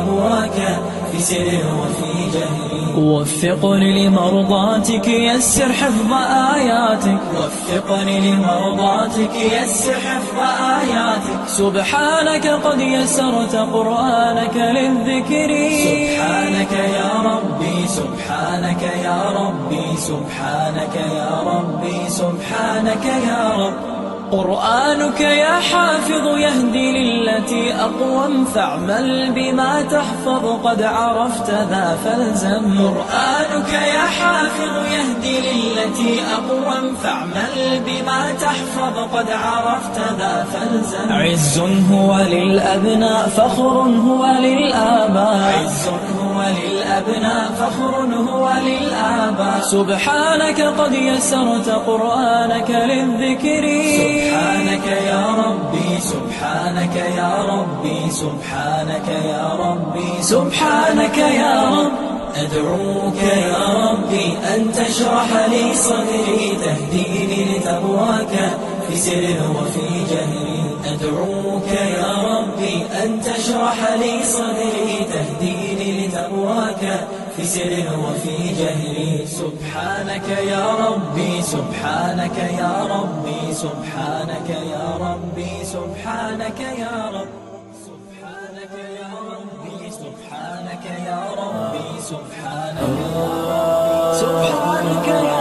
لتقواك في سر وفي جهري وفقني لمرضاتك يسر حفظ آياتك. وفقني لمرضاتك يسر حفظ آياتك. سبحانك قد يسرت قرآنك للذكر. سبحانك يا ربي سبحانك يا ربي سبحانك يا ربي سبحانك يا رب. قرآنك يا حافظ يهدي للتي أقوم فاعمل بما تحفظ. قد عرفت ذا فالزم قرآنك يا حافظ يهدي للتي أقوم فاعمل بما تحفظ. قد عرفت ذا فالزم عز هو للأبناء فخر هو للآباء عز هو للأبناء فخر هو للآباء سبحانك قد يسرت قرآنك للذكر. سبحانك يا ربي سبحانك يا ربي سبحانك يا ربي سبحانك يا رب. أدعوك يا ربي أن تشرح لي صدري تهديني لتقواك في سر وفي جهري. أدعوك يا ربي أن تشرح لي صدري تهديني لتقواك في سر وفي جهري. سبحانك يا ربي سبحانك يا ربي سبحانك يا ربي سبحانك يا رب سبحانك يا ربي سبحانك يا ربي سبحانك يا ربي سبحانك يا رب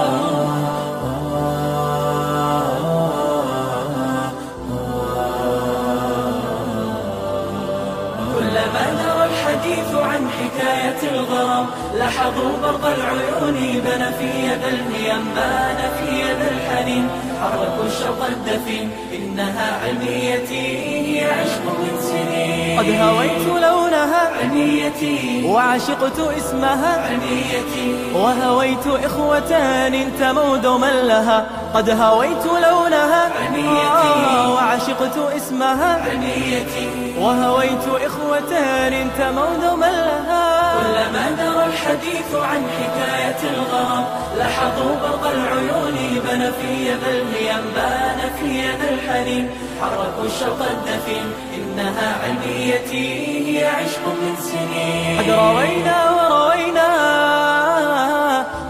الحديث عن حكاية الغرام. لاحظوا برق العيون بان في يد الهيام بان في يد الحنين. حركوا الشوق الدفين إنها علميتي هي عشق من سنين. قد هويت لونها علميتي وعشقت اسمها علميتي وهويت إخوة انتموا دوما لها. قد هويت لونها عنيتي. وعشقت اسمها علميتي وهويت إخوة انتموا دوما لها. كلما نرى الحديث عن حكاية الغرام لاحظوا برق العيون بان في يد الهيام بان في يد الحنين حركوا الشوق الدفين إنها علميتي هي عشق من سنين. قد روينا وروينا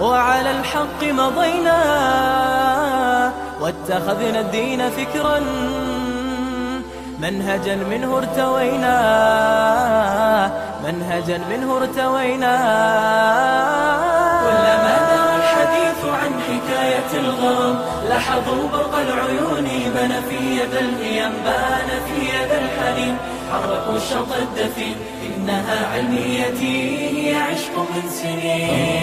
وعلى الحق مضينا واتخذنا الدين فكرا منهجا منه ارتوينا منهجا منه ارتوينا. كلما لاحظوا برق العيون بان في يد الهيام بان في يد الحنين حركوا الشوق الدفين إنها علميتي هي عشق من سنين.